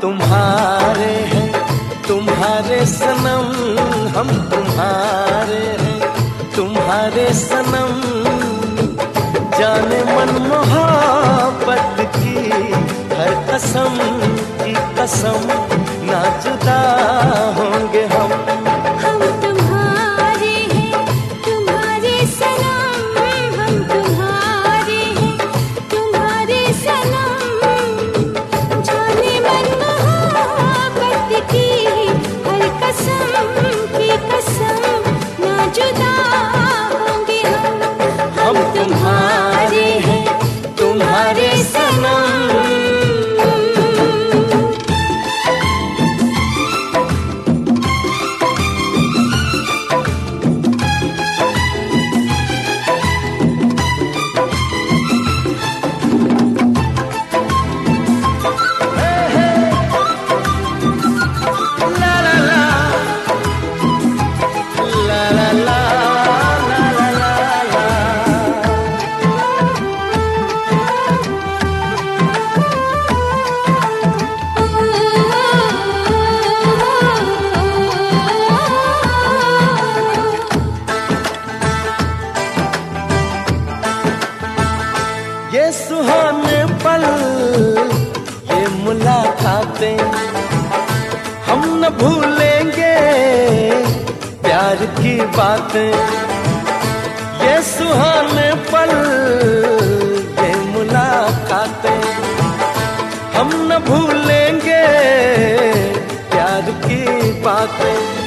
तुम्हारे हैं, तुम्हारे सनम, हम तुम्हारे हैं। तुम्हारे सनम, जाने मन मोहब्बत की, हर कसम की कसम ना जुदा होंगे मुलाकातें हम न भूलेंगे प्यार की बातें। ये सुहाने पल, ये मुलाकातें। हम न भूलेंगे प्यार की बातें।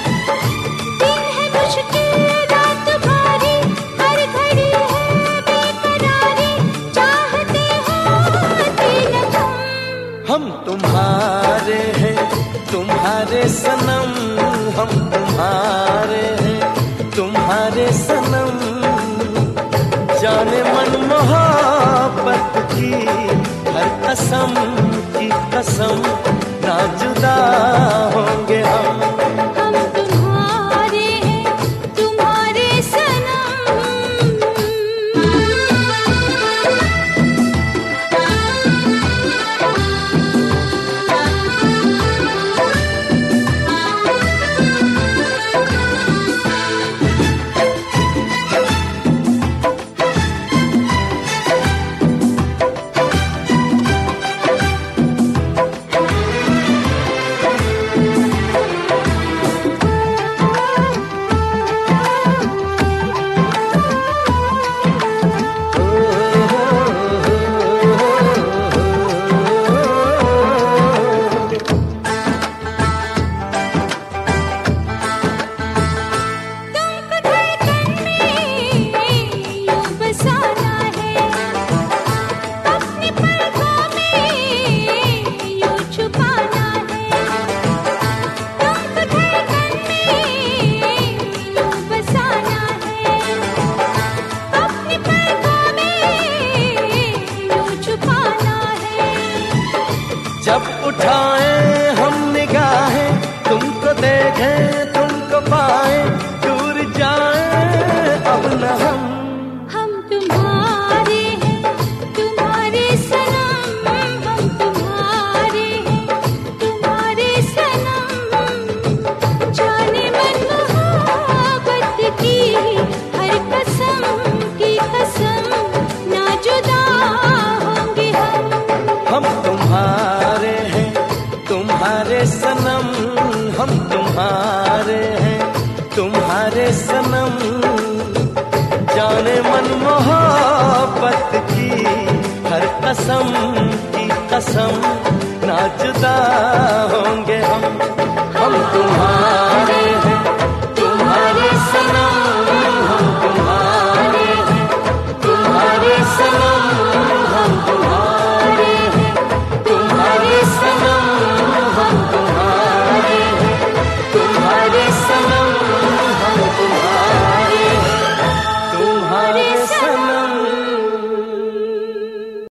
सनम हम तुम्हारे तुम्हारे सनम। जाने मन मोहब्बत की, हर कसम की कसम। ना जुदा होंगे सनम, हम तुम्हारे हैं, तुम्हारे सनम। जाने मन मोहब्बत की हर कसम की कसम ना जुदा होंगे हम हम तुम्हारे